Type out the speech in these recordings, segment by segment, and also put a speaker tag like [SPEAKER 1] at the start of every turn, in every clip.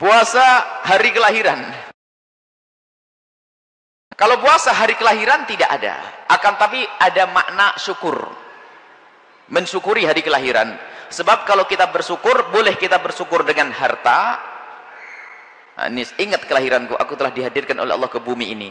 [SPEAKER 1] puasa hari kelahiran. Kalau puasa hari kelahiran tidak ada. Akan tapi ada makna syukur. Mensyukuri hari kelahiran. Sebab kalau kita bersyukur boleh kita bersyukur dengan harta. Anis, ingat kelahiranku. Aku telah dihadirkan oleh Allah ke bumi ini.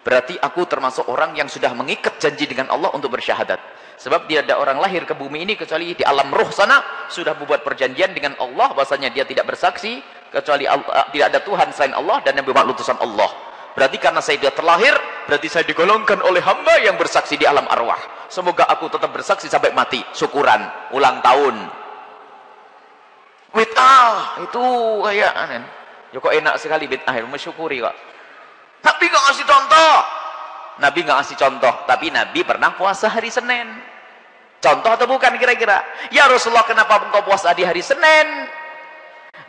[SPEAKER 1] Berarti aku termasuk orang yang sudah mengikat janji dengan Allah untuk bersyahadat. Sebab tidak ada orang lahir ke bumi ini kecuali di alam roh sana sudah membuat perjanjian dengan Allah bahasanya dia tidak bersaksi kecuali Allah, tidak ada Tuhan selain Allah dan yang bermakhluk utusan Allah. Berarti karena saya sudah terlahir berarti saya digolongkan oleh hamba yang bersaksi di alam arwah. Semoga aku tetap bersaksi sampai mati. Syukuran. Ulang tahun. Bid'ah. Itu kayak aneh ya kok enak sekali bid'ah mensyukuri kok. Nabi nggak ngasih contoh. Nabi nggak ngasih contoh, tapi Nabi pernah puasa hari Senin. Contoh atau bukan kira-kira? Ya Rasulullah kenapa engkau puasa di hari Senin?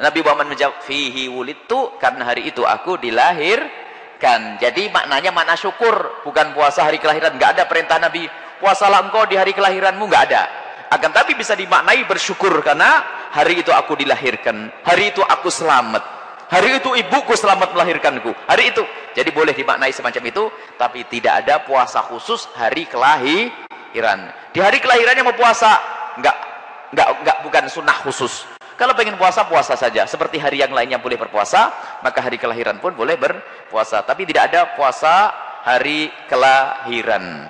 [SPEAKER 1] Nabi Muhammad menjawab, fihi wulitu, karena hari itu aku dilahirkan. Jadi maknanya mana syukur, bukan puasa hari kelahiran. Nggak ada perintah Nabi, puasalah engkau di hari kelahiranmu, nggak ada. Akan tapi bisa dimaknai bersyukur, karena hari itu aku dilahirkan. Hari itu aku selamat. Hari itu ibuku selamat melahirkanku. Hari itu. Jadi boleh dimaknai semacam itu, tapi tidak ada puasa khusus hari kelahiran. Di hari kelahirannya mau puasa, enggak enggak enggak bukan sunnah khusus. Kalau pengen puasa puasa saja, seperti hari yang lainnya boleh berpuasa, maka hari kelahiran pun boleh berpuasa. Tapi tidak ada puasa hari kelahiran.